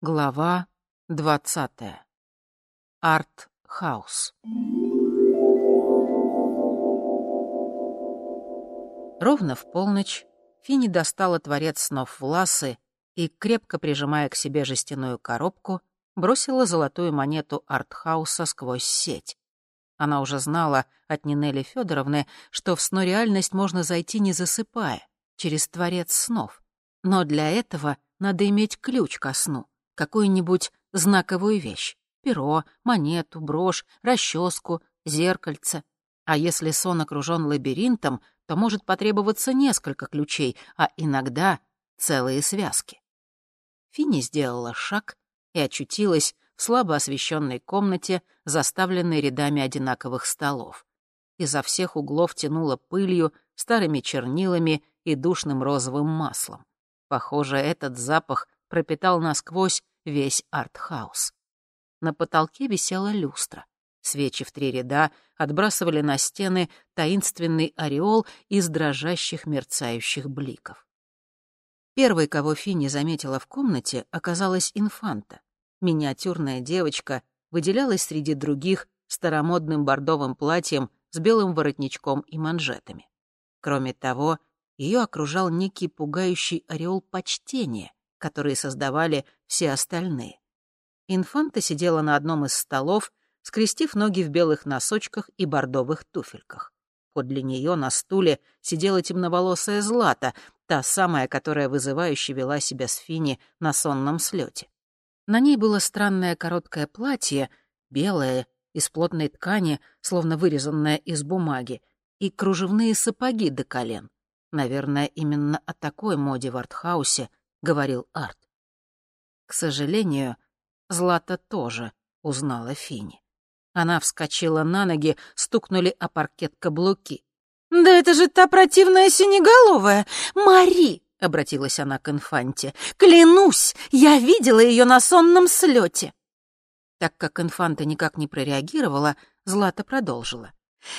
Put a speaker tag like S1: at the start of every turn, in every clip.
S1: Глава двадцатая. Арт-хаус. Ровно в полночь Финни достала творец снов Власы и, крепко прижимая к себе жестяную коробку, бросила золотую монету артхауса сквозь сеть. Она уже знала от Нинели Федоровны, что в сно-реальность можно зайти не засыпая, через творец снов. Но для этого надо иметь ключ ко сну — какую-нибудь знаковую вещь — перо, монету, брошь, расческу, зеркальце. А если сон окружен лабиринтом, то может потребоваться несколько ключей, а иногда целые связки. Финни сделала шаг и очутилась в слабо освещенной комнате, заставленной рядами одинаковых столов. Изо всех углов тянуло пылью, старыми чернилами и душным розовым маслом. Похоже, этот запах пропитал насквозь весь артхаус. На потолке висела люстра. Свечи в три ряда отбрасывали на стены таинственный ореол из дрожащих мерцающих бликов. Первой, кого Финни заметила в комнате, оказалась инфанта. Миниатюрная девочка выделялась среди других старомодным бордовым платьем с белым воротничком и манжетами. Кроме того, ее окружал некий пугающий ореол почтения, которые создавали все остальные. Инфанта сидела на одном из столов, скрестив ноги в белых носочках и бордовых туфельках. Подле нее на стуле сидела темноволосая Злата, та самая, которая вызывающе вела себя с Фини на сонном слете. На ней было странное короткое платье, белое, из плотной ткани, словно вырезанное из бумаги, и кружевные сапоги до колен. Наверное, именно о такой моде в артхаусе — говорил Арт. К сожалению, Злата тоже узнала Фини. Она вскочила на ноги, стукнули о паркет каблуки. «Да это же та противная синеголовая! Мари!» — обратилась она к инфанте. «Клянусь, я видела ее на сонном слете!» Так как инфанта никак не прореагировала, Злата продолжила.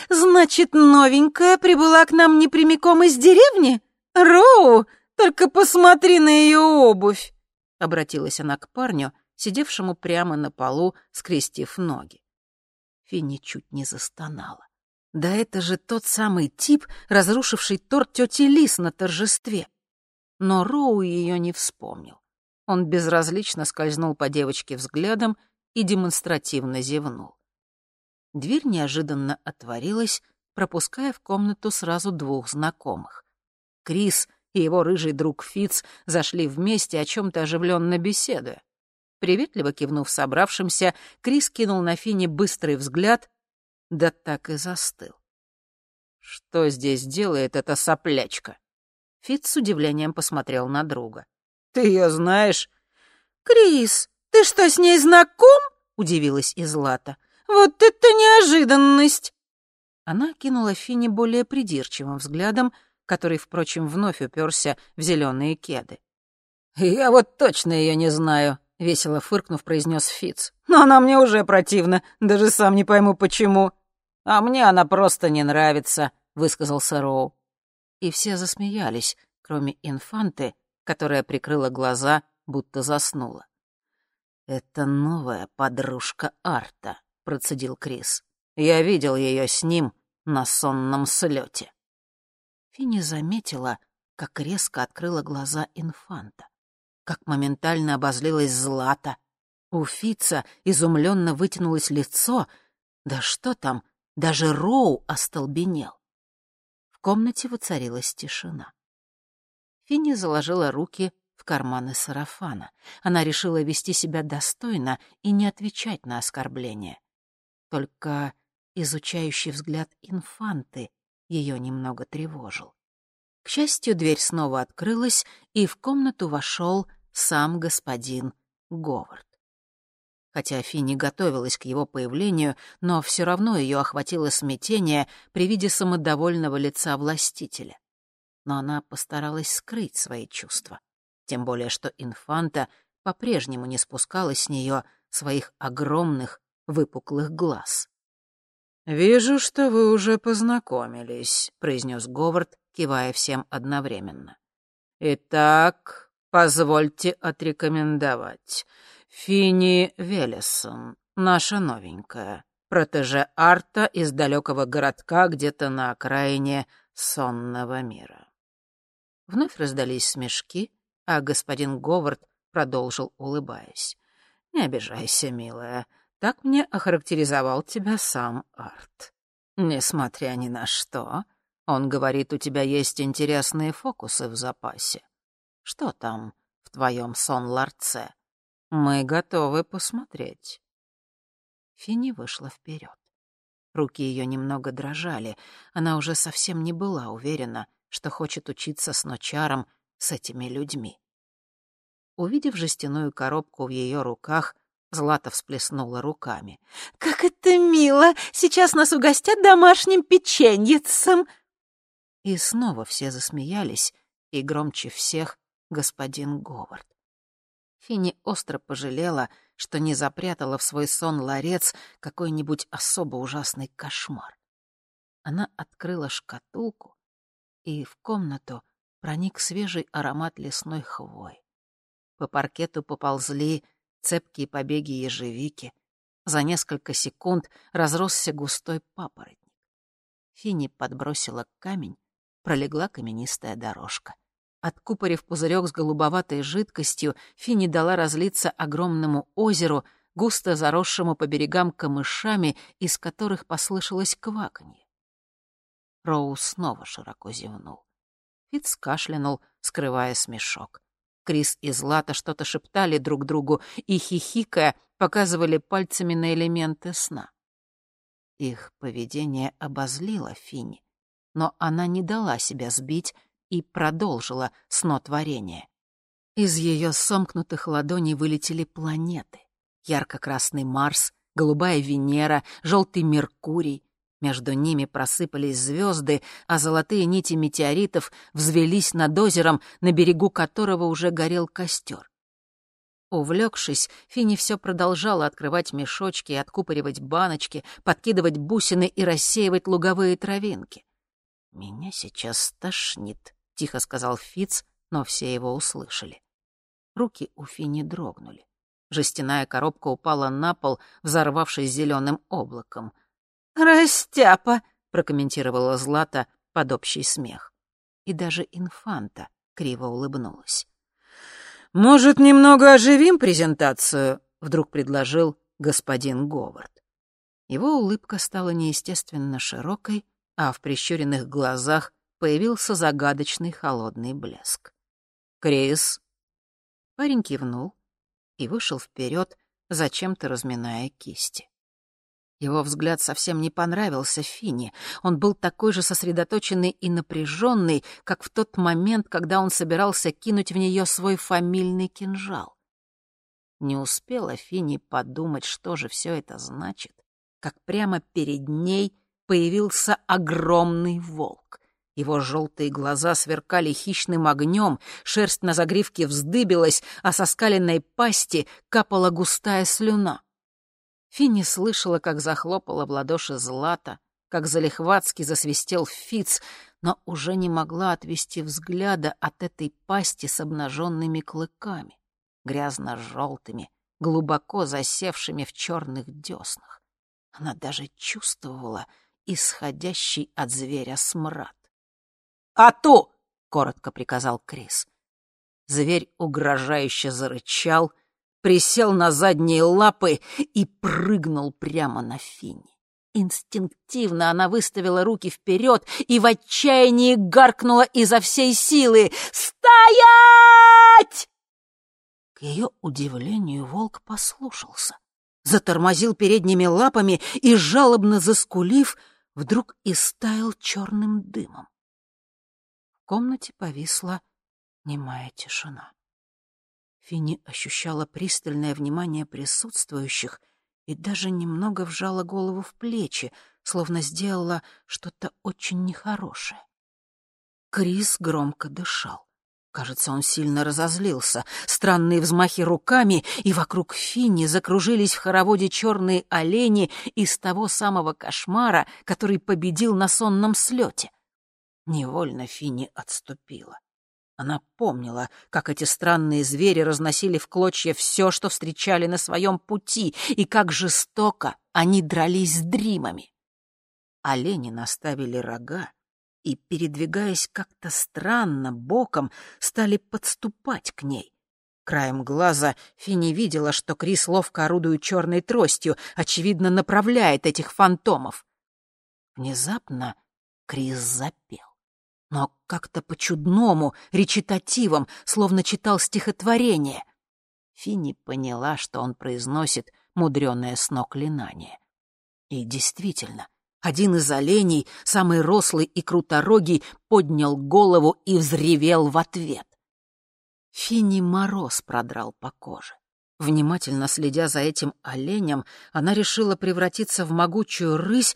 S1: «Значит, новенькая прибыла к нам не прямиком из деревни? Роу, только посмотри на ее обувь!» — обратилась она к парню, сидевшему прямо на полу, скрестив ноги. Финни чуть не застонала. Да это же тот самый тип, разрушивший торт тети Лис на торжестве. Но Роу ее не вспомнил. Он безразлично скользнул по девочке взглядом и демонстративно зевнул. Дверь неожиданно отворилась, пропуская в комнату сразу двух знакомых. Крис и его рыжий друг Фиц зашли вместе, о чем-то оживленно беседуя. Приветливо кивнув собравшимся, Крис кинул на Фине быстрый взгляд, да так и застыл. «Что здесь делает эта соплячка?» Фиц с удивлением посмотрел на друга. «Ты ее знаешь?» «Крис, ты что, с ней знаком?» — удивилась Излата. «Вот это неожиданность!» Она кинула Фине более придирчивым взглядом, который, впрочем, вновь уперся в зеленые кеды. «Я вот точно ее не знаю», — весело фыркнув, произнес Фиц. «Но она мне уже противна, даже сам не пойму, почему». «А мне она просто не нравится», — высказался Роу. И все засмеялись, кроме инфанты, которая прикрыла глаза, будто заснула. «Это новая подружка Арта», — процедил Крис. «Я видел ее с ним на сонном слете. Финни заметила, как резко открыла глаза инфанта, как моментально обозлилась Злата. У Фица изумленно вытянулось лицо. Да что там, даже Роу остолбенел. В комнате воцарилась тишина. Финни заложила руки в карманы сарафана. Она решила вести себя достойно и не отвечать на оскорбления. Только изучающий взгляд инфанты ее немного тревожил. К счастью, дверь снова открылась, и в комнату вошел сам господин Говард. Хотя Финни готовилась к его появлению, но все равно ее охватило смятение при виде самодовольного лица властителя. Но она постаралась скрыть свои чувства, тем более что инфанта по-прежнему не спускала с нее своих огромных выпуклых глаз. «Вижу, что вы уже познакомились», — произнес Говард, кивая всем одновременно. «Итак, Позвольте отрекомендовать. Фини Велесон, наша новенькая, протеже Арта из далекого городка где-то на окраине сонного мира. Вновь раздались смешки, а господин Говард продолжил, улыбаясь. «Не обижайся, милая, так мне охарактеризовал тебя сам Арт. Несмотря ни на что, он говорит, у тебя есть интересные фокусы в запасе. Что там в твоем сон-ларце? Мы готовы посмотреть». Финни вышла вперед. Руки ее немного дрожали. Она уже совсем не была уверена, что хочет учиться с ночаром с этими людьми. Увидев жестяную коробку в ее руках, Злата всплеснула руками. «Как это мило! Сейчас нас угостят домашним печеньицем!» И снова все засмеялись, и громче всех господин Говард. Финни остро пожалела, что не запрятала в свой сон ларец какой-нибудь особо ужасный кошмар. Она открыла шкатулку, и в комнату проник свежий аромат лесной хвои. По паркету поползли цепкие побеги ежевики. За несколько секунд разросся густой папоротник. Финни подбросила камень, пролегла каменистая дорожка. Откупорив пузырек с голубоватой жидкостью, Финни дала разлиться огромному озеру, густо заросшему по берегам камышами, из которых послышалось кваканье. Роу снова широко зевнул. Фитц кашлянул, скрывая смешок. Крис и Злата что-то шептали друг другу и, хихикая, показывали пальцами на элементы сна. Их поведение обозлило Финни, но она не дала себя сбить и продолжила снотворение. Из ее сомкнутых ладоней вылетели планеты. Ярко-красный Марс, голубая Венера, желтый Меркурий. Между ними просыпались звезды, а золотые нити метеоритов взвелись над озером, на берегу которого уже горел костер. Увлекшись, Фини все продолжала открывать мешочки, откупоривать баночки, подкидывать бусины и рассеивать луговые травинки. «Меня сейчас стошнит», тихо сказал Фиц, но все его услышали. Руки у Фини дрогнули. Жестяная коробка упала на пол, взорвавшись зеленым облаком. «Растяпа!» — прокомментировала Злата под общий смех. И даже инфанта криво улыбнулась. «Может, немного оживим презентацию?» — вдруг предложил господин Говард. Его улыбка стала неестественно широкой, а в прищуренных глазах появился загадочный холодный блеск. «Крис!» Парень кивнул и вышел вперед, зачем-то разминая кисти. Его взгляд совсем не понравился Фине. Он был такой же сосредоточенный и напряженный, как в тот момент, когда он собирался кинуть в нее свой фамильный кинжал. Не успела Фини подумать, что же все это значит, как прямо перед ней появился огромный волк. Его желтые глаза сверкали хищным огнем, шерсть на загривке вздыбилась, а со скаленной пасти капала густая слюна. Финни слышала, как захлопала в ладоши Злата, как залихватски засвистел Фиц, но уже не могла отвести взгляда от этой пасти с обнаженными клыками, грязно-желтыми, глубоко засевшими в черных деснах. Она даже чувствовала исходящий от зверя смрад. «Ату!» — коротко приказал Крис. Зверь угрожающе зарычал, присел на задние лапы и прыгнул прямо на Финни. Инстинктивно она выставила руки вперед и в отчаянии гаркнула изо всей силы «Стоять!» К ее удивлению волк послушался, затормозил передними лапами и, жалобно заскулив, вдруг истаял черным дымом комнате повисла немая тишина. Финни ощущала пристальное внимание присутствующих и даже немного вжала голову в плечи, словно сделала что-то очень нехорошее. Крис громко дышал. Кажется, он сильно разозлился. Странные взмахи руками, и вокруг Финни закружились в хороводе черные олени из того самого кошмара, который победил на сонном слете. Невольно Фини отступила. Она помнила, как эти странные звери разносили в клочья все, что встречали на своем пути, и как жестоко они дрались с дримами. Олени наставили рога и, передвигаясь как-то странно, боком, стали подступать к ней. Краем глаза Фини видела, что Крис ловко орудует черной тростью, очевидно, направляет этих фантомов. Внезапно Крис запел но как-то по-чудному, речитативом, словно читал стихотворение. Финни поняла, что он произносит мудреное сноклинание. И действительно, один из оленей, самый рослый и круторогий, поднял голову и взревел в ответ. Финни мороз продрал по коже. Внимательно следя за этим оленем, она решила превратиться в могучую рысь,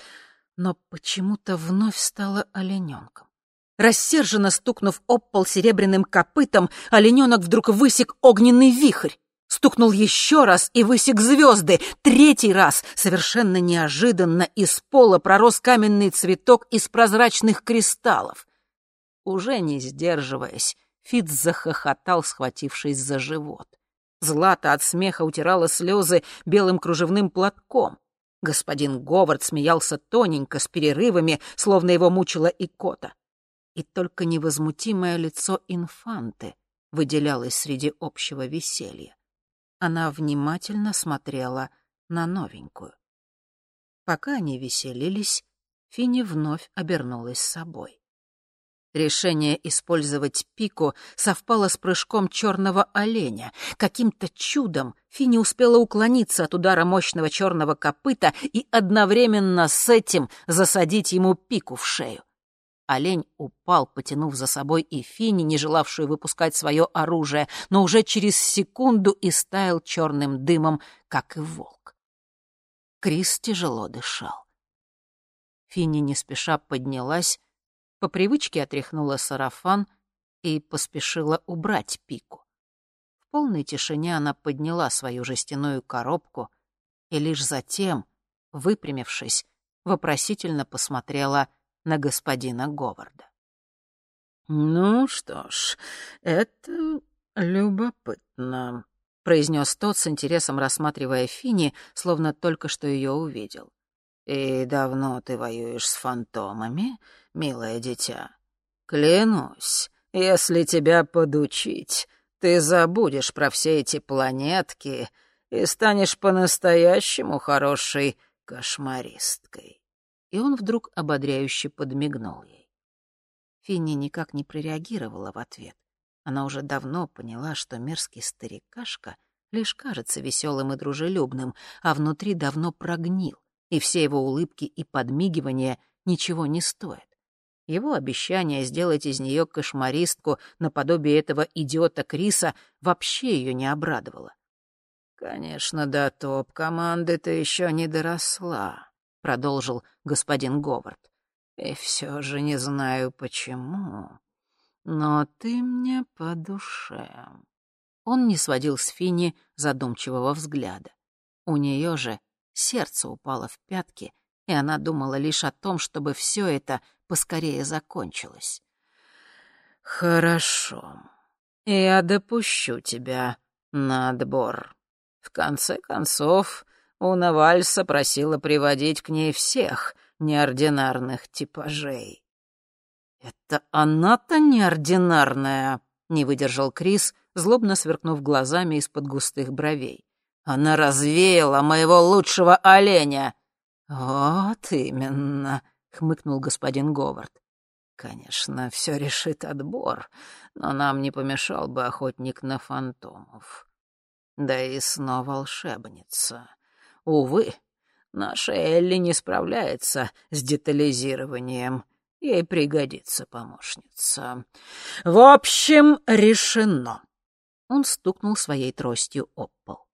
S1: но почему-то вновь стала олененком. Рассерженно стукнув об пол серебряным копытом, олененок вдруг высек огненный вихрь. Стукнул еще раз и высек звезды. Третий раз, совершенно неожиданно, из пола пророс каменный цветок из прозрачных кристаллов. Уже не сдерживаясь, Фиц захохотал, схватившись за живот. Злата от смеха утирала слезы белым кружевным платком. Господин Говард смеялся тоненько, с перерывами, словно его мучила икота и только невозмутимое лицо инфанты выделялось среди общего веселья. Она внимательно смотрела на новенькую. Пока они веселились, Фини вновь обернулась собой. Решение использовать пику совпало с прыжком черного оленя. Каким-то чудом Фини успела уклониться от удара мощного черного копыта и одновременно с этим засадить ему пику в шею. Олень упал, потянув за собой и Фини, не желавшую выпускать свое оружие, но уже через секунду и стаял черным дымом, как и волк. Крис тяжело дышал. Фини не спеша поднялась, по привычке отряхнула сарафан и поспешила убрать пику. В полной тишине она подняла свою жестяную коробку и лишь затем, выпрямившись, вопросительно посмотрела — на господина Говарда. «Ну что ж, это любопытно», — произнес тот с интересом, рассматривая Фини, словно только что ее увидел. «И давно ты воюешь с фантомами, милое дитя? Клянусь, если тебя подучить, ты забудешь про все эти планетки и станешь по-настоящему хорошей кошмаристкой» и он вдруг ободряюще подмигнул ей. Финни никак не прореагировала в ответ. Она уже давно поняла, что мерзкий старикашка лишь кажется веселым и дружелюбным, а внутри давно прогнил, и все его улыбки и подмигивания ничего не стоят. Его обещание сделать из нее кошмаристку наподобие этого идиота Криса вообще ее не обрадовало. «Конечно, до топ-команды ты еще не доросла», продолжил господин Говард. «И все же не знаю почему, но ты мне по душе». Он не сводил с Фини задумчивого взгляда. У нее же сердце упало в пятки, и она думала лишь о том, чтобы все это поскорее закончилось. «Хорошо, я допущу тебя на отбор. В конце концов, Уна Вальса просила приводить к ней всех неординарных типажей. «Это она-то неординарная», — не выдержал Крис, злобно сверкнув глазами из-под густых бровей. «Она развеяла моего лучшего оленя!» «Вот именно», — хмыкнул господин Говард. «Конечно, все решит отбор, но нам не помешал бы охотник на фантомов. Да и снова волшебница. Увы, наша Элли не справляется с детализированием. Ей пригодится помощница. В общем, решено. Он стукнул своей тростью об пол.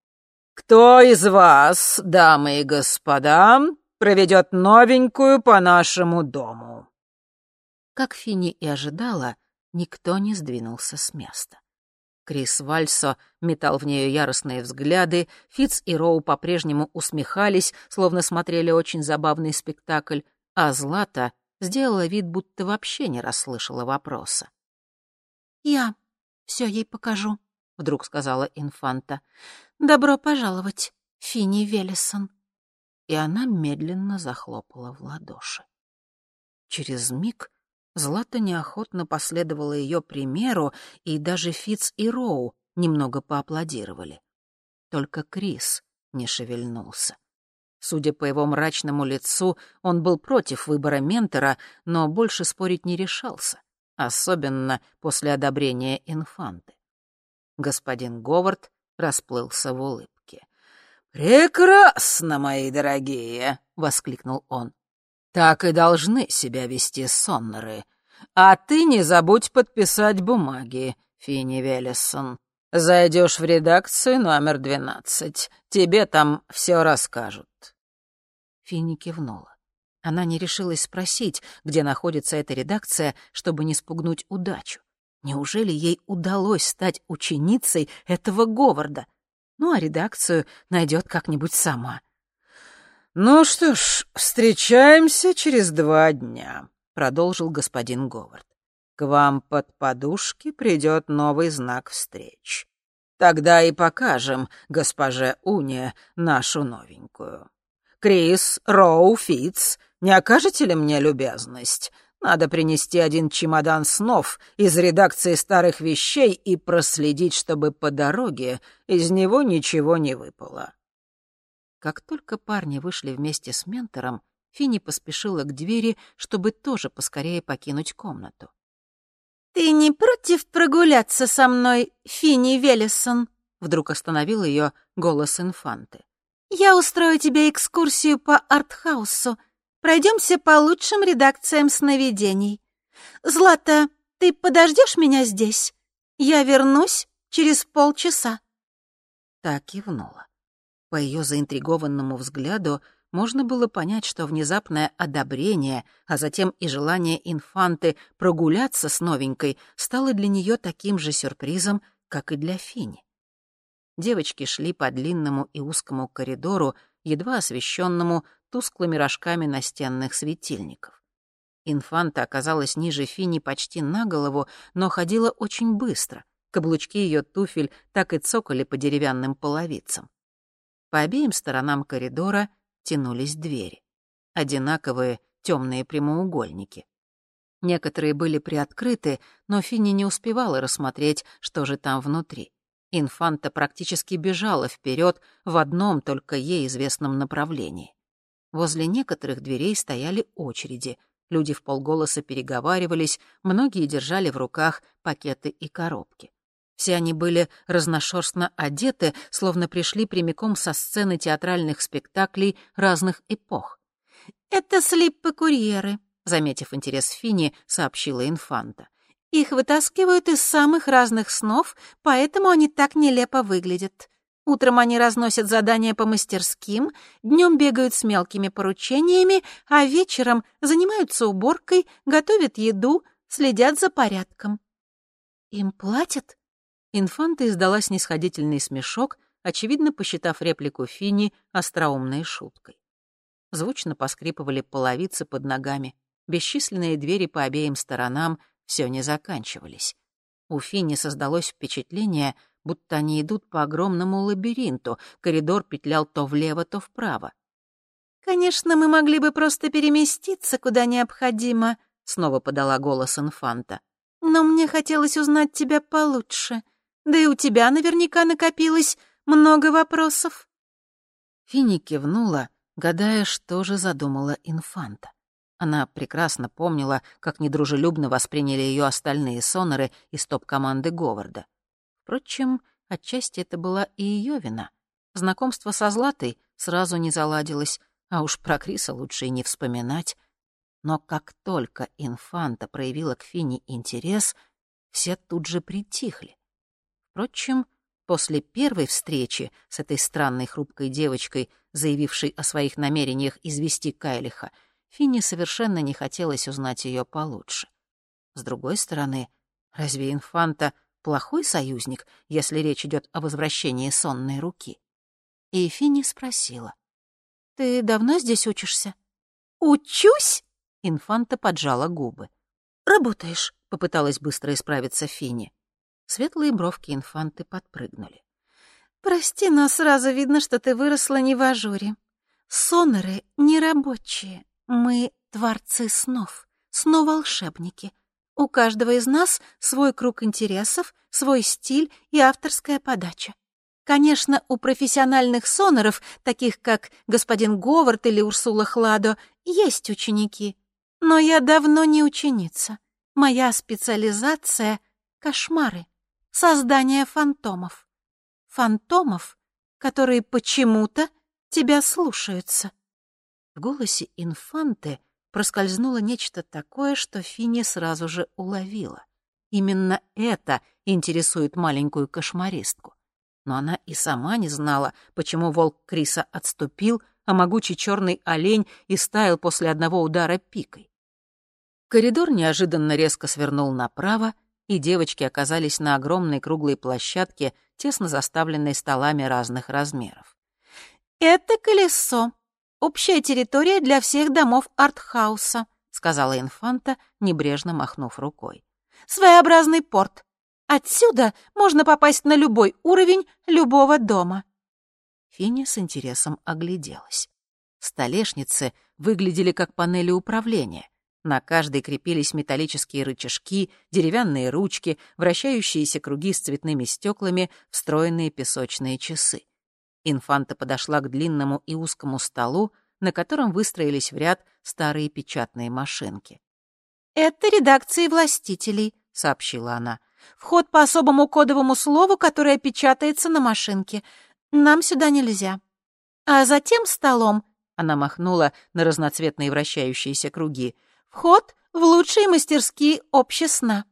S1: Кто из вас, дамы и господа, проведет новенькую по нашему дому? Как Фини и ожидала, никто не сдвинулся с места. Крис Вальсо метал в нее яростные взгляды, Фиц и Роу по-прежнему усмехались, словно смотрели очень забавный спектакль, а Злата сделала вид, будто вообще не расслышала вопроса.
S2: «Я»,
S1: все ей покажу», — вдруг сказала инфанта. «Добро пожаловать, Финни Велесон». И она медленно захлопала в ладоши. Через миг Злата неохотно последовала ее примеру, и даже Фиц и Роу немного поаплодировали. Только Крис не шевельнулся. Судя по его мрачному лицу, он был против выбора ментора, но больше спорить не решался, особенно после одобрения инфанты. Господин Говард расплылся в улыбке. «Прекрасно, мои дорогие!» — воскликнул он. «Так и должны себя вести соннеры. А ты не забудь подписать бумаги, Финни Веллисон. Зайдешь в редакцию номер двенадцать. Тебе там все расскажут». Финни кивнула. Она не решилась спросить, где находится эта редакция, чтобы не спугнуть удачу. Неужели ей удалось стать ученицей этого Говарда? Ну, а редакцию найдет как-нибудь сама. «Ну что ж, встречаемся через два дня», — продолжил господин Говард. К вам под подушки придет новый знак встреч. Тогда и покажем госпоже Уне нашу новенькую. Крис, Роу, Фитц, не окажете ли мне любезность? Надо принести один чемодан снов из редакции старых вещей и проследить, чтобы по дороге из него ничего не выпало». Как только парни вышли вместе с ментором, Финни поспешила к двери, чтобы тоже поскорее покинуть комнату.
S2: «Ты не против прогуляться со мной, Финни Велесон?» Вдруг остановил ее голос инфанты. «Я устрою тебе экскурсию по артхаусу. Пройдемся по лучшим редакциям сновидений. Злата, ты подождешь меня здесь? Я вернусь через полчаса».
S1: Так кивнула. По ее заинтригованному взгляду можно было понять, что внезапное одобрение, а затем и желание инфанты прогуляться с новенькой стало для нее таким же сюрпризом, как и для Фини. Девочки шли по длинному и узкому коридору, едва освещенному тусклыми рожками настенных светильников. Инфанта оказалась ниже Фини почти на голову, но ходила очень быстро. Каблучки ее туфель так и цокали по деревянным половицам. По обеим сторонам коридора тянулись двери. Одинаковые темные прямоугольники. Некоторые были приоткрыты, но Финни не успевала рассмотреть, что же там внутри. Инфанта практически бежала вперед в одном только ей известном направлении. Возле некоторых дверей стояли очереди. Люди в полголоса переговаривались, многие держали в руках пакеты и коробки. Все они были разношерстно одеты, словно пришли прямиком со сцены театральных спектаклей разных эпох.
S2: «Это слиппы-курьеры», — заметив интерес Фини, сообщила инфанта. «Их вытаскивают из самых разных снов, поэтому они так нелепо выглядят. Утром они разносят задания по мастерским, днем бегают с мелкими поручениями, а вечером занимаются уборкой, готовят еду, следят за порядком».
S1: «Им платят?» Инфанта издала снисходительный смешок, очевидно посчитав реплику Фини остроумной шуткой. Звучно поскрипывали половицы под ногами, бесчисленные двери по обеим сторонам все не заканчивались. У Фини создалось впечатление, будто они идут по огромному лабиринту, коридор петлял то влево, то вправо.
S2: «Конечно, мы могли бы просто переместиться, куда необходимо», — снова подала голос инфанта. «Но мне хотелось узнать тебя получше. Да и у тебя наверняка накопилось много вопросов».
S1: Финни кивнула, гадая, что же задумала инфанта. Она прекрасно помнила, как недружелюбно восприняли ее остальные соноры из топ-команды Говарда. Впрочем, отчасти это была и ее вина. Знакомство со Златой сразу не заладилось, а уж про Криса лучше и не вспоминать. Но как только инфанта проявила к Фине интерес, все тут же притихли. Впрочем, после первой встречи с этой странной хрупкой девочкой, заявившей о своих намерениях извести Кайлиха, Финни совершенно не хотелось узнать ее получше. С другой стороны, разве инфанта плохой союзник, если речь идет о возвращении сонной руки? И Финни спросила. «Ты давно здесь учишься?»
S2: «Учусь?»
S1: — инфанта поджала губы.
S2: «Работаешь», —
S1: попыталась быстро исправиться Финни. Светлые бровки инфанты подпрыгнули.
S2: «Прости, но сразу видно, что ты выросла не в ажуре. Соноры не рабочие. Мы творцы снов, сно-волшебники. У каждого из нас свой круг интересов, свой стиль и авторская подача. Конечно, у профессиональных соноров, таких как господин Говард или Урсула Хладо, есть ученики. Но я давно не ученица. Моя специализация — кошмары, создание фантомов. Фантомов, которые почему-то тебя слушаются.
S1: В голосе инфанты проскользнуло нечто такое, что Финни сразу же уловила. Именно это интересует маленькую кошмаристку. Но она и сама не знала, почему волк Криса отступил, а могучий черный олень истаял после одного удара пикой. Коридор неожиданно резко свернул направо, и девочки оказались на огромной круглой площадке, тесно заставленной столами разных размеров.
S2: «Это колесо. Общая территория для всех домов артхауса», — сказала инфанта, небрежно махнув рукой. «Своеобразный порт. Отсюда можно попасть на любой уровень любого дома».
S1: Финни с интересом огляделась. Столешницы выглядели как панели управления. На каждой крепились металлические рычажки, деревянные ручки, вращающиеся круги с цветными стеклами, встроенные песочные часы. Инфанта подошла к длинному и узкому столу, на котором выстроились в ряд старые печатные машинки.
S2: «Это редакции властителей», — сообщила она. «Вход по особому кодовому слову, которое печатается на машинке. Нам сюда нельзя. А за тем столом...» — она махнула на разноцветные вращающиеся круги. «Вход в лучшие мастерские общесна».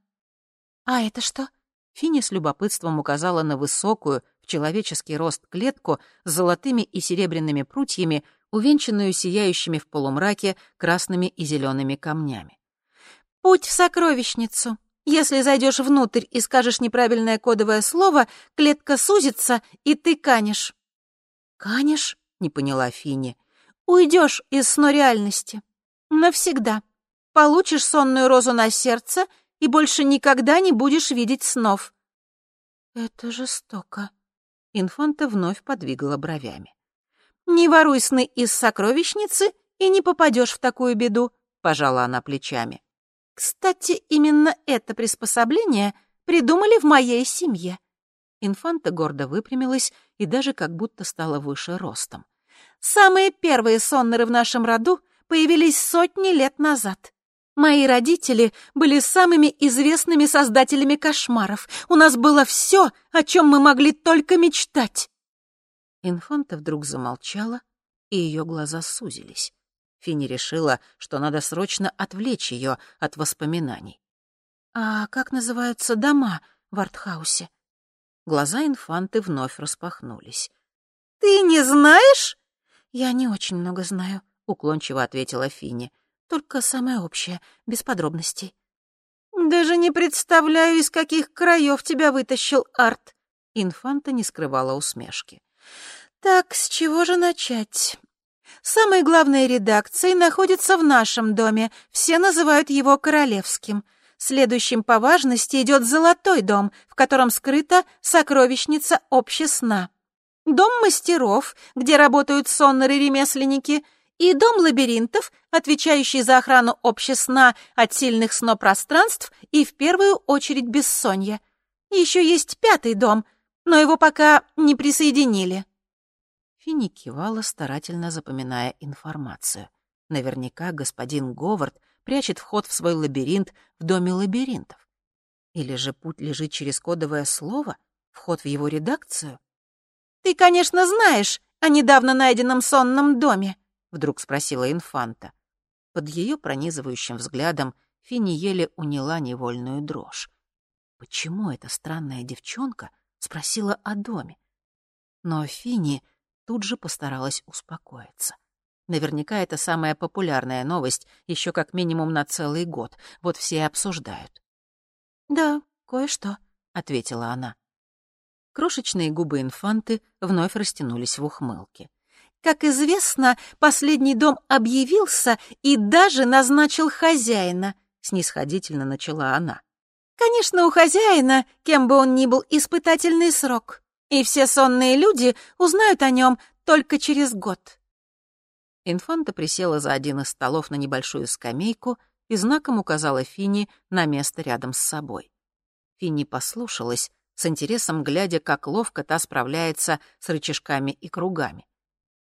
S2: «А это что?»
S1: Финни с любопытством указала на высокую, человеческий рост клетку с золотыми и серебряными прутьями, увенчанную сияющими в полумраке красными и зелеными камнями.
S2: «Путь в сокровищницу. Если зайдешь внутрь и скажешь неправильное кодовое слово, клетка сузится, и ты канешь».
S1: «Канешь?» — не поняла Финни.
S2: «Уйдешь из сно реальности. Навсегда. Получишь сонную розу на сердце и больше никогда не будешь видеть снов».
S1: «Это жестоко», Инфанта вновь подвигала бровями.
S2: «Не воруй сны из сокровищницы и не попадешь в такую беду», — пожала она плечами. «Кстати, именно это приспособление придумали в моей семье».
S1: Инфанта гордо выпрямилась и даже как будто стала выше ростом.
S2: «Самые первые соннеры в нашем роду появились сотни лет назад. Мои родители были самыми известными создателями кошмаров. У нас было все, о чем мы могли только мечтать.
S1: Инфанта вдруг замолчала, и ее глаза сузились. Финни решила, что надо срочно отвлечь ее от воспоминаний.
S2: «А как называются дома в артхаусе?»
S1: Глаза инфанты вновь распахнулись.
S2: «Ты не знаешь?»
S1: «Я не очень много знаю», — уклончиво ответила Финни. Только самое общее, без подробностей.
S2: «Даже не представляю, из каких краев тебя вытащил Арт!»
S1: Инфанта не скрывала усмешки.
S2: «Так, с чего же начать?» «Самой главной редакцией находится в нашем доме. Все называют его королевским. Следующим по важности идет золотой дом, в котором скрыта сокровищница общесна. Дом мастеров, где работают соннеры-ремесленники — и дом лабиринтов, отвечающий за охрану общесна от сильных снопространств и в первую очередь бессонья. Еще есть пятый дом, но его пока не присоединили.
S1: Финни кивала, старательно запоминая информацию. Наверняка господин Говард прячет вход в свой лабиринт в доме лабиринтов. Или же путь лежит через кодовое слово, вход в его редакцию?
S2: Ты, конечно, знаешь о недавно найденном сонном доме, —
S1: вдруг спросила инфанта. Под ее пронизывающим взглядом Финни еле уняла невольную дрожь. Почему эта странная девчонка спросила о доме? Но Финни тут же постаралась успокоиться. Наверняка это самая популярная новость, еще как минимум на целый год. Вот все и обсуждают.
S2: «Да, кое-что», — ответила она.
S1: Крошечные губы инфанты вновь растянулись в ухмылке.
S2: Как известно, последний дом объявился и даже назначил хозяина, снисходительно начала она. Конечно, у хозяина, кем бы он ни был, испытательный срок. И все сонные люди узнают о нем только через год.
S1: Инфанта присела за один из столов на небольшую скамейку и знаком указала Фини на место рядом с собой. Фини послушалась, с интересом глядя, как ловко та справляется с рычажками и кругами.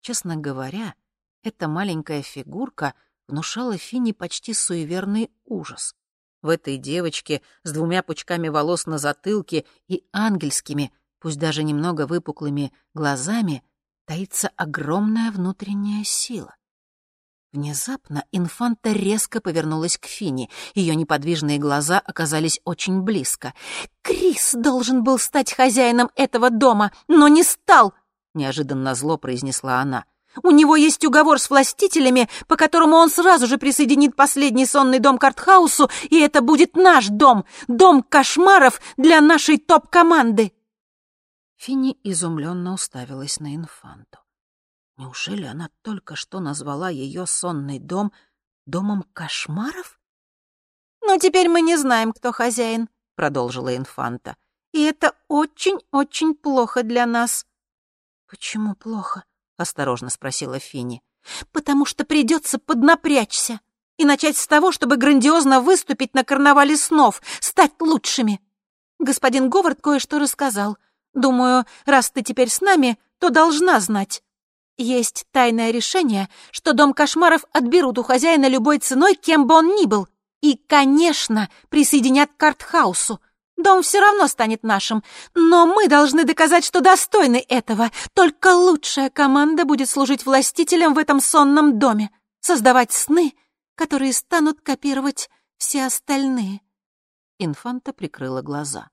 S1: Честно говоря, эта маленькая фигурка внушала Фини почти суеверный ужас. В этой девочке с двумя пучками волос на затылке и ангельскими, пусть даже немного выпуклыми, глазами таится огромная внутренняя сила. Внезапно инфанта резко повернулась к Фине. Ее неподвижные глаза оказались очень близко. «Крис должен был стать хозяином этого дома, но не стал!» — неожиданно зло произнесла она. У него есть уговор с властителями, по которому он сразу же присоединит последний сонный дом к Артхаусу, и это будет наш дом, дом кошмаров для нашей топ-команды. Финни изумленно уставилась на инфанту. Неужели она только что назвала ее сонный дом домом кошмаров?
S2: «Но теперь мы не знаем, кто хозяин», — продолжила инфанта. «И это очень-очень плохо для нас».
S1: «Почему плохо?» — осторожно спросила Финни.
S2: «Потому что придется поднапрячься и начать с того, чтобы грандиозно выступить на карнавале снов, стать лучшими. Господин Говард кое-что рассказал. Думаю, раз ты теперь с нами, то должна знать. Есть тайное решение, что дом кошмаров отберут у хозяина любой ценой, кем бы он ни был, и, конечно, присоединят к Артхаусу. Дом все равно станет нашим, но мы должны доказать, что достойны этого. Только лучшая команда будет служить властителям в этом сонном доме, создавать сны, которые станут копировать все остальные.
S1: Инфанта прикрыла глаза.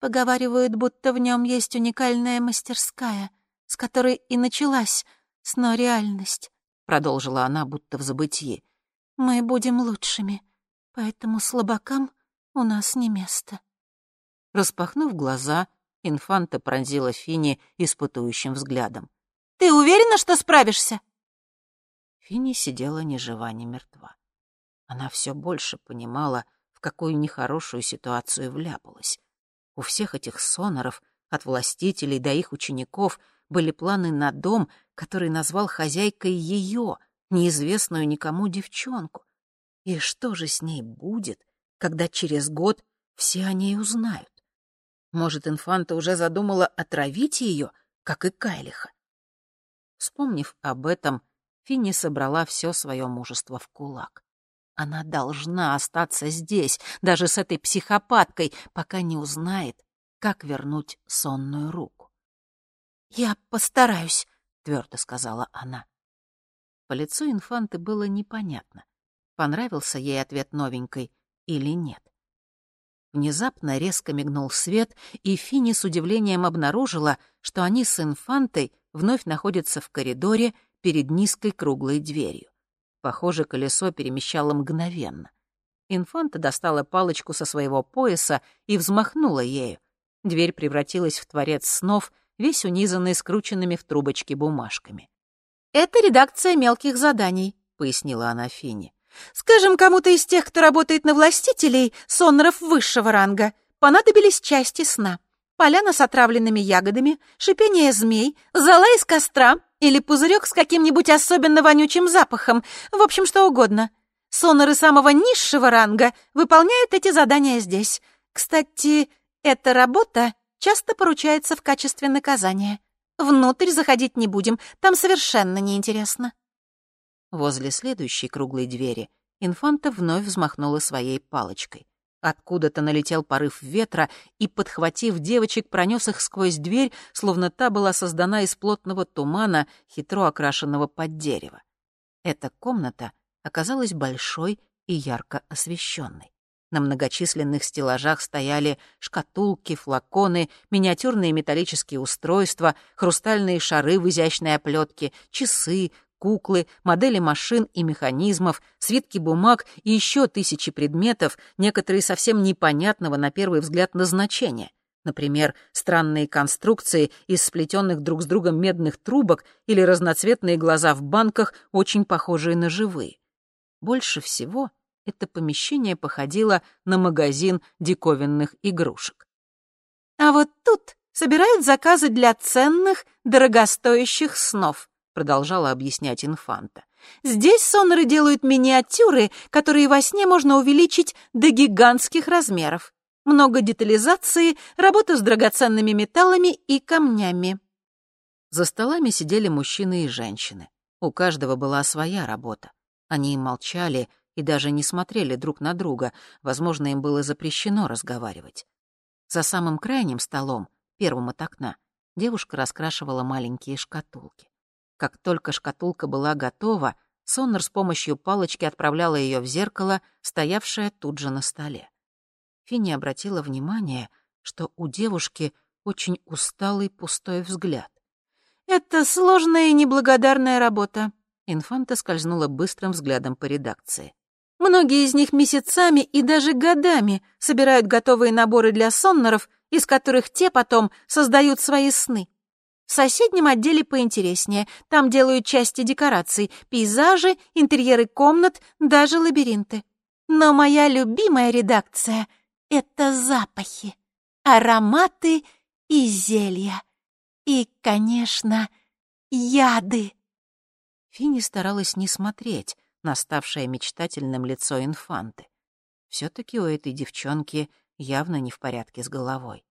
S2: Поговаривают, будто в нем есть уникальная мастерская, с которой и началась сно-реальность, продолжила она, будто в забытии. Мы будем лучшими, поэтому слабакам у нас не место.
S1: Распахнув глаза, инфанта пронзила Фини испытующим взглядом.
S2: «Ты уверена, что справишься?»
S1: Фини сидела ни жива, ни мертва. Она все больше понимала, в какую нехорошую ситуацию вляпалась. У всех этих соноров, от властителей до их учеников, были планы на дом, который назвал хозяйкой ее, неизвестную никому девчонку. И что же с ней будет, когда через год все о ней узнают? Может, инфанта уже задумала отравить ее, как и Кайлиха? Вспомнив об этом, Финни собрала все свое мужество в кулак. Она должна остаться здесь, даже с этой психопаткой, пока не узнает, как вернуть сонную руку.
S2: «Я постараюсь», —
S1: твердо сказала она. По лицу инфанты было непонятно, понравился ей ответ новенькой или нет. Внезапно резко мигнул свет, и Фини с удивлением обнаружила, что они с инфантой вновь находятся в коридоре перед низкой круглой дверью. Похоже, колесо перемещало мгновенно. Инфанта достала палочку со своего пояса и взмахнула ею. Дверь превратилась в творец снов, весь унизанный скрученными в трубочки бумажками.
S2: «Это редакция мелких заданий», — пояснила она Фине. Скажем, кому-то из тех, кто работает на властителей, соноров высшего ранга, понадобились части сна. Поляна с отравленными ягодами, шипение змей, зола из костра или пузырек с каким-нибудь особенно вонючим запахом, в общем, что угодно. Соноры самого низшего ранга выполняют эти задания здесь. Кстати, эта работа часто поручается в качестве наказания. Внутрь заходить не будем, там совершенно неинтересно.
S1: Возле следующей круглой двери инфанта вновь взмахнула своей палочкой. Откуда-то налетел порыв ветра и, подхватив девочек, пронес их сквозь дверь, словно та была создана из плотного тумана, хитро окрашенного под дерево. Эта комната оказалась большой и ярко освещенной. На многочисленных стеллажах стояли шкатулки, флаконы, миниатюрные металлические устройства, хрустальные шары в изящной оплетке, часы, куклы, модели машин и механизмов, свитки бумаг и еще тысячи предметов, некоторые совсем непонятного на первый взгляд назначения. Например, странные конструкции из сплетенных друг с другом медных трубок или разноцветные глаза в банках, очень похожие на живые. Больше всего это помещение походило на магазин диковинных игрушек.
S2: «А вот тут собирают заказы для ценных, дорогостоящих снов», продолжала объяснять инфанта. «Здесь соноры делают миниатюры, которые во сне можно увеличить до гигантских размеров. Много детализации, работа с драгоценными металлами и камнями».
S1: За столами сидели мужчины и женщины. У каждого была своя работа. Они молчали и даже не смотрели друг на друга, возможно, им было запрещено разговаривать. За самым крайним столом, первым от окна, девушка раскрашивала маленькие шкатулки. Как только шкатулка была готова, Соннер с помощью палочки отправляла ее в зеркало, стоявшее тут же на столе. Финни обратила внимание, что у девушки очень усталый пустой взгляд.
S2: «Это сложная и неблагодарная работа»,
S1: Инфанта скользнула быстрым взглядом по редакции.
S2: «Многие из них месяцами и даже годами собирают готовые наборы для соннеров, из которых те потом создают свои сны. В соседнем отделе поинтереснее. Там делают части декораций, пейзажи, интерьеры комнат, даже лабиринты. Но моя любимая редакция — это запахи, ароматы и зелья. И, конечно, яды.
S1: Финни старалась не смотреть на ставшее мечтательным лицо инфанты. все таки у этой девчонки явно не в порядке с головой.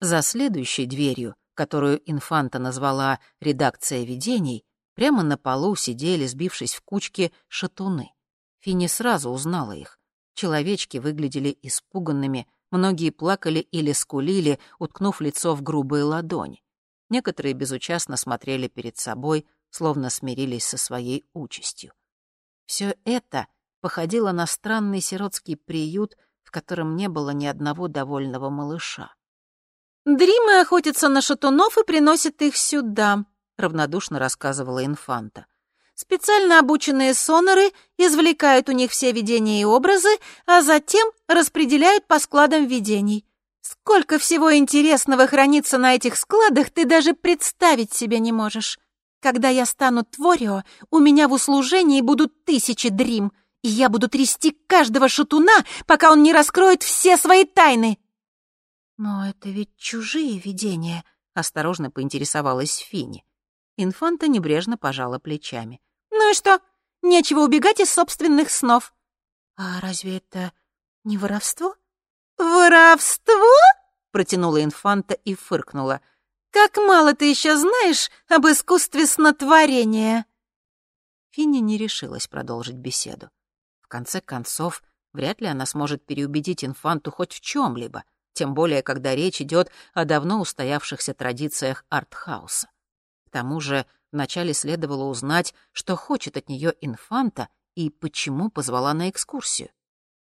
S1: За следующей дверью которую инфанта назвала «редакция видений», прямо на полу сидели, сбившись в кучки, шатуны. Финни сразу узнала их. Человечки выглядели испуганными, многие плакали или скулили, уткнув лицо в грубые ладони. Некоторые безучастно смотрели перед собой, словно смирились со своей участью. Все это походило на странный сиротский приют, в котором не было ни одного довольного малыша.
S2: «Дримы охотятся на шатунов и приносят их сюда», — равнодушно рассказывала инфанта. «Специально обученные соноры извлекают у них все видения и образы, а затем распределяют по складам видений. Сколько всего интересного хранится на этих складах, ты даже представить себе не можешь. Когда я стану Творио, у меня в услужении будут тысячи дрим, и я буду трясти каждого шатуна, пока он не раскроет все свои тайны».
S1: «Но это ведь чужие видения», — осторожно поинтересовалась Фини. Инфанта небрежно пожала плечами.
S2: «Ну и что? Нечего убегать из собственных снов».
S1: «А разве это не воровство?»
S2: «Воровство?» — протянула инфанта и фыркнула. «Как мало ты еще знаешь об искусстве снотворения!»
S1: Финни не решилась продолжить беседу. В конце концов, вряд ли она сможет переубедить инфанту хоть в чем либо тем более, когда речь идет о давно устоявшихся традициях артхауса. К тому же вначале следовало узнать, что хочет от нее инфанта и почему позвала на экскурсию.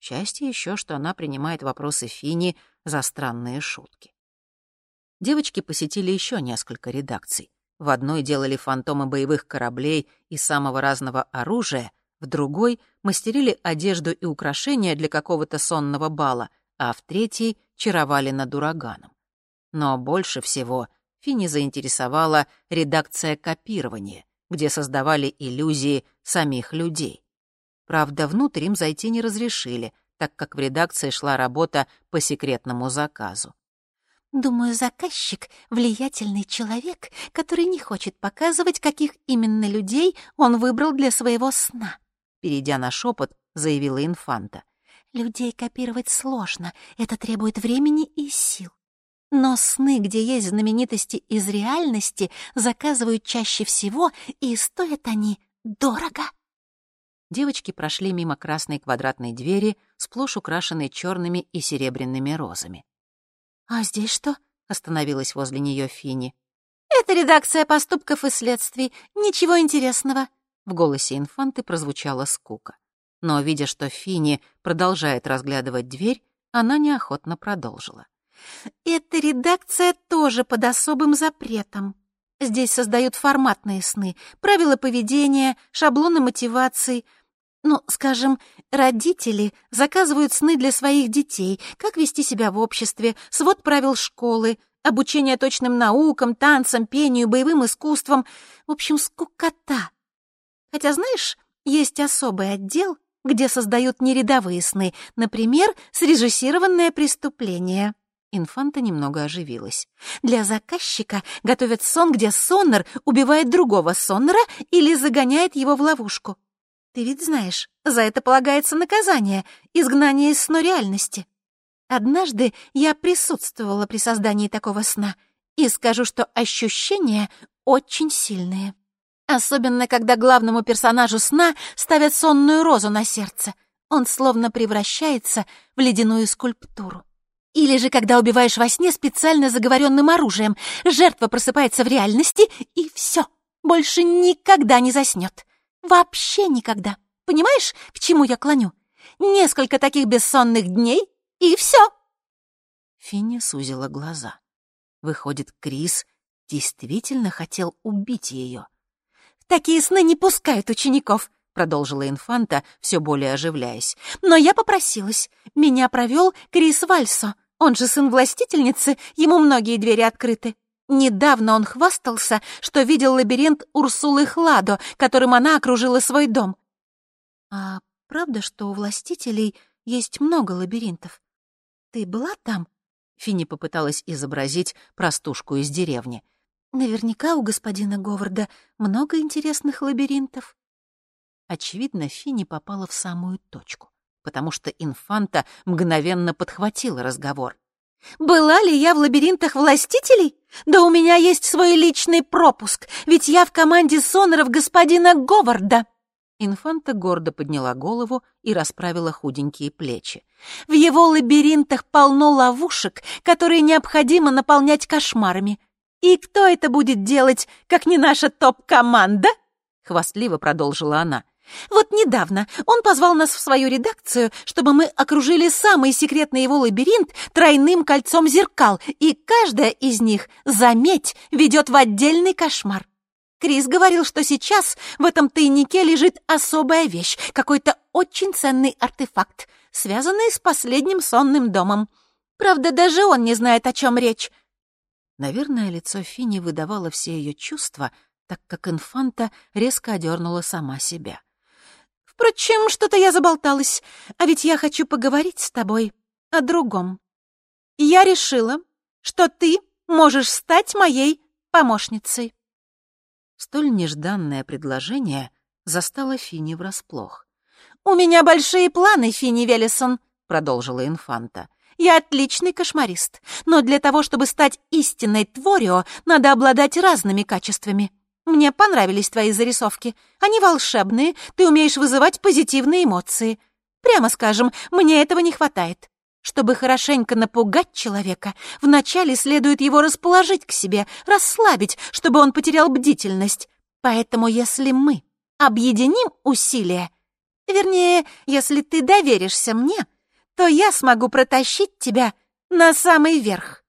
S1: Счастье еще, что она принимает вопросы Фини за странные шутки. Девочки посетили еще несколько редакций. В одной делали фантомы боевых кораблей и самого разного оружия, в другой мастерили одежду и украшения для какого-то сонного бала, а в третьей чаровали над ураганом. Но больше всего Фини заинтересовала редакция копирования, где создавали иллюзии самих людей. Правда, внутрь им зайти не разрешили, так как в редакции шла работа по секретному заказу.
S2: «Думаю, заказчик — влиятельный человек, который не хочет показывать, каких именно людей он выбрал для своего сна», — перейдя на шепот, заявила инфанта. Людей копировать сложно, это требует времени и сил. Но сны, где есть знаменитости из реальности, заказывают чаще всего, и стоят они дорого.
S1: Девочки прошли мимо красной квадратной двери, сплошь украшенной черными и серебряными розами.
S2: «А здесь что?» — остановилась возле нее Фини.
S1: «Это редакция поступков и следствий. Ничего интересного». В голосе инфанты прозвучала скука но, видя, что Фини продолжает разглядывать дверь, она неохотно продолжила.
S2: «Эта редакция тоже под особым запретом. Здесь создают форматные сны, правила поведения, шаблоны мотивации. Ну, скажем, родители заказывают сны для своих детей, как вести себя в обществе, свод правил школы, обучение точным наукам, танцам, пению, боевым искусствам. В общем, скукота. Хотя, знаешь, есть особый отдел — где создают нерядовые сны, например, срежиссированное преступление. Инфанта немного оживилась. Для заказчика готовят сон, где соннер убивает другого соннера или загоняет его в ловушку. Ты ведь знаешь, за это полагается наказание — изгнание из сна реальности. Однажды я присутствовала при создании такого сна и скажу, что ощущения очень сильные. Особенно, когда главному персонажу сна ставят сонную розу на сердце. Он словно превращается в ледяную скульптуру. Или же, когда убиваешь во сне специально заговоренным оружием, жертва просыпается в реальности, и все, больше никогда не заснет. Вообще никогда. Понимаешь, к чему я клоню? Несколько таких бессонных дней, и все.
S1: Финни сузила глаза. Выходит, Крис действительно хотел убить ее.
S2: «Такие сны не пускают учеников», — продолжила инфанта, все более оживляясь. «Но я попросилась. Меня провел Крис Вальсо. Он же сын властительницы, ему многие двери открыты. Недавно он хвастался, что видел лабиринт Урсулы Хладо, которым она окружила свой дом. А правда, что у властителей есть много лабиринтов? Ты была там? Финни попыталась изобразить простушку из деревни. Наверняка у господина Говарда много интересных лабиринтов. Очевидно, Финни попала в самую точку, потому что инфанта мгновенно подхватила разговор. «Была ли я в лабиринтах властителей? Да у меня есть свой личный пропуск, ведь я в команде соноров господина Говарда!» Инфанта гордо подняла голову и расправила худенькие плечи. «В его лабиринтах полно ловушек, которые необходимо наполнять кошмарами. И кто это будет делать, как не наша топ-команда?» Хвастливо продолжила она. Вот недавно он позвал нас в свою редакцию, чтобы мы окружили самый секретный его лабиринт тройным кольцом зеркал, и каждая из них, заметь, ведет в отдельный кошмар. Крис говорил, что сейчас в этом тайнике лежит особая вещь, какой-то очень ценный артефакт, связанный с последним сонным домом. Правда, даже он не знает, о чем речь.
S1: Наверное, лицо Фини выдавало все ее чувства, так как инфанта резко одернула сама себя.
S2: Впрочем, что-то я заболталась, а ведь я хочу поговорить с тобой о другом. Я решила, что ты можешь стать моей помощницей.
S1: Столь нежданное предложение застало Фини врасплох.
S2: «У меня большие планы, Фини Велесон», — продолжила инфанта. «Я отличный кошмарист, но для того, чтобы стать истинной Творио, надо обладать разными качествами. Мне понравились твои зарисовки. Они волшебные, ты умеешь вызывать позитивные эмоции. Прямо скажем, мне этого не хватает. Чтобы хорошенько напугать человека, вначале следует его расположить к себе, расслабить, чтобы он потерял бдительность. Поэтому если мы объединим усилия, вернее, если ты доверишься мне, то я смогу протащить тебя на самый верх.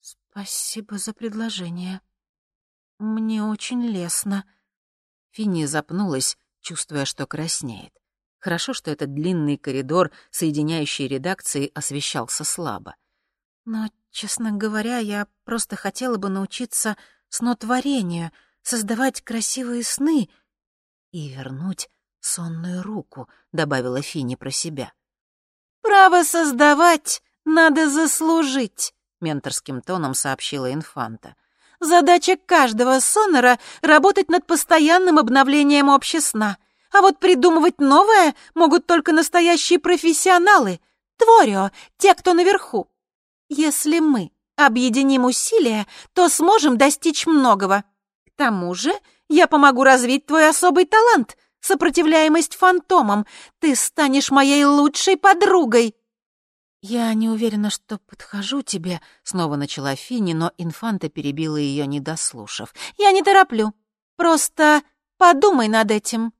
S1: Спасибо за предложение, «Мне очень лестно». Финни запнулась, чувствуя, что краснеет. Хорошо, что этот длинный коридор, соединяющий редакции, освещался слабо.
S2: «Но, честно говоря, я просто хотела бы научиться снотворению, создавать красивые сны
S1: и вернуть сонную руку», — добавила Финни про себя.
S2: «Право создавать надо заслужить», — менторским тоном сообщила инфанта. Задача каждого сонора — работать над постоянным обновлением общесна. А вот придумывать новое могут только настоящие профессионалы. Творио, те, кто наверху. Если мы объединим усилия, то сможем достичь многого. К тому же я помогу развить твой особый талант — сопротивляемость фантомам. Ты станешь моей лучшей подругой.
S1: «Я не уверена, что подхожу тебе», — снова начала Фини, но инфанта перебила ее, не дослушав.
S2: «Я не тороплю. Просто подумай над этим».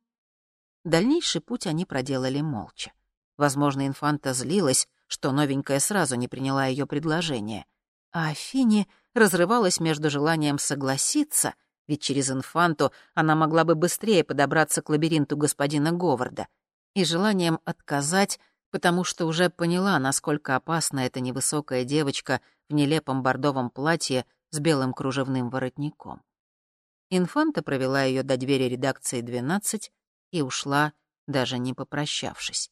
S1: Дальнейший путь они проделали молча. Возможно, инфанта злилась, что новенькая сразу не приняла ее предложение. А Фини разрывалась между желанием согласиться, ведь через инфанту она могла бы быстрее подобраться к лабиринту господина Говарда, и желанием отказать, потому что уже поняла, насколько опасна эта невысокая девочка в нелепом бордовом платье с белым кружевным воротником. Инфанта провела ее до двери редакции 12 и ушла даже не попрощавшись.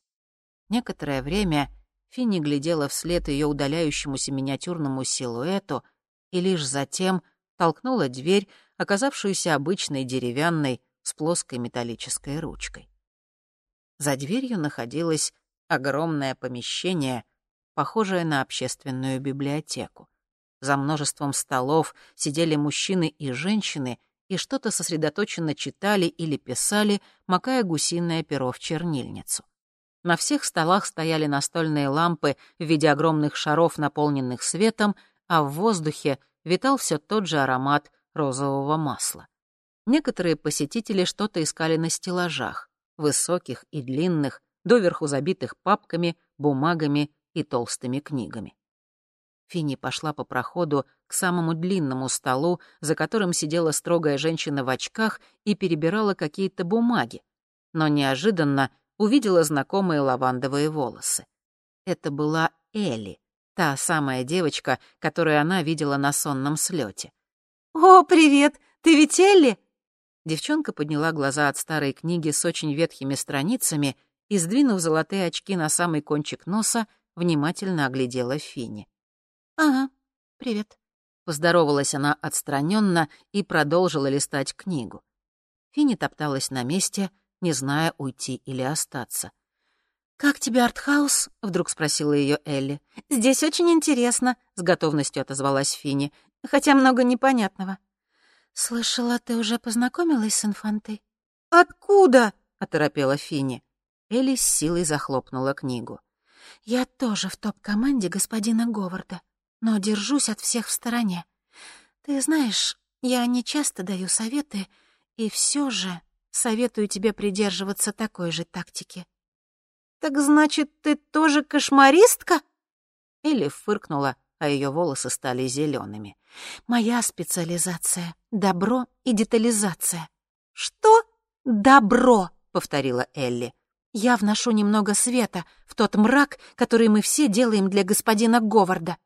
S1: Некоторое время Финни глядела вслед ее удаляющемуся миниатюрному силуэту и лишь затем толкнула дверь, оказавшуюся обычной деревянной с плоской металлической ручкой. За дверью находилось огромное помещение, похожее на общественную библиотеку. За множеством столов сидели мужчины и женщины и что-то сосредоточенно читали или писали, макая гусиное перо в чернильницу. На всех столах стояли настольные лампы в виде огромных шаров, наполненных светом, а в воздухе витал все тот же аромат розового масла. Некоторые посетители что-то искали на стеллажах, высоких и длинных, доверху забитых папками, бумагами и толстыми книгами. Финни пошла по проходу к самому длинному столу, за которым сидела строгая женщина в очках и перебирала какие-то бумаги, но неожиданно увидела знакомые лавандовые волосы. Это была Элли, та самая девочка, которую она видела на сонном слете.
S2: «О, привет! Ты ведь Элли?»
S1: Девчонка подняла глаза от старой книги с очень ветхими страницами и, сдвинув золотые очки на самый кончик носа, внимательно оглядела Финни.
S2: «Ага, привет», —
S1: поздоровалась она отстраненно и продолжила листать книгу. Финни топталась на месте, не зная, уйти или остаться.
S2: «Как тебе артхаус?» — вдруг спросила ее Элли. «Здесь очень интересно», — с готовностью отозвалась Финни, «хотя много непонятного». «Слышала, ты уже познакомилась с инфантой?»
S1: «Откуда?» — оторопела Финни. Элли с силой захлопнула книгу.
S2: «Я тоже в топ-команде господина Говарда, но держусь от всех в стороне. Ты знаешь, я не часто даю советы, и все же советую тебе придерживаться такой же тактики».
S1: «Так значит, ты тоже кошмаристка?» Элли фыркнула, а ее волосы стали зелеными.
S2: «Моя специализация — добро и детализация».
S1: «Что?»
S2: «Добро», — повторила Элли. «Я вношу немного света в тот мрак, который мы все делаем для господина Говарда».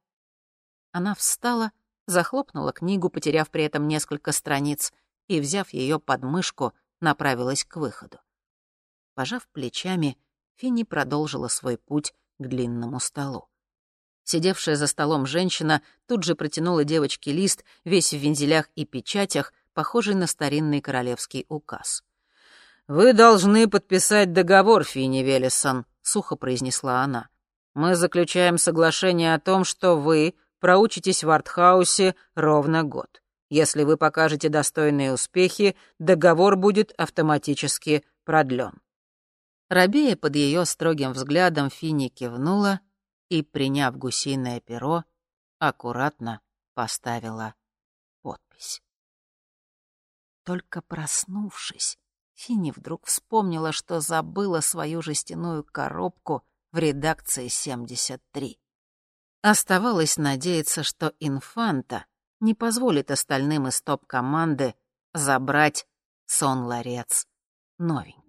S1: Она встала, захлопнула книгу, потеряв при этом несколько страниц, и, взяв ее под мышку, направилась к выходу. Пожав плечами, Финни продолжила свой путь к длинному столу. Сидевшая за столом женщина тут же протянула девочке лист, весь в вензелях и печатях, похожий на старинный королевский указ. «Вы должны подписать договор, Финни Велесон», — сухо произнесла она. «Мы заключаем соглашение о том, что вы проучитесь в артхаусе ровно год. Если вы покажете достойные успехи, договор будет автоматически продлен». Рабея под ее строгим взглядом Финни кивнула и, приняв гусиное перо, аккуратно поставила подпись. Только проснувшись, Финни вдруг вспомнила, что забыла свою жестяную коробку в редакции 73. Оставалось надеяться, что инфанта не позволит остальным из топ-команды забрать сон-ларец новенький.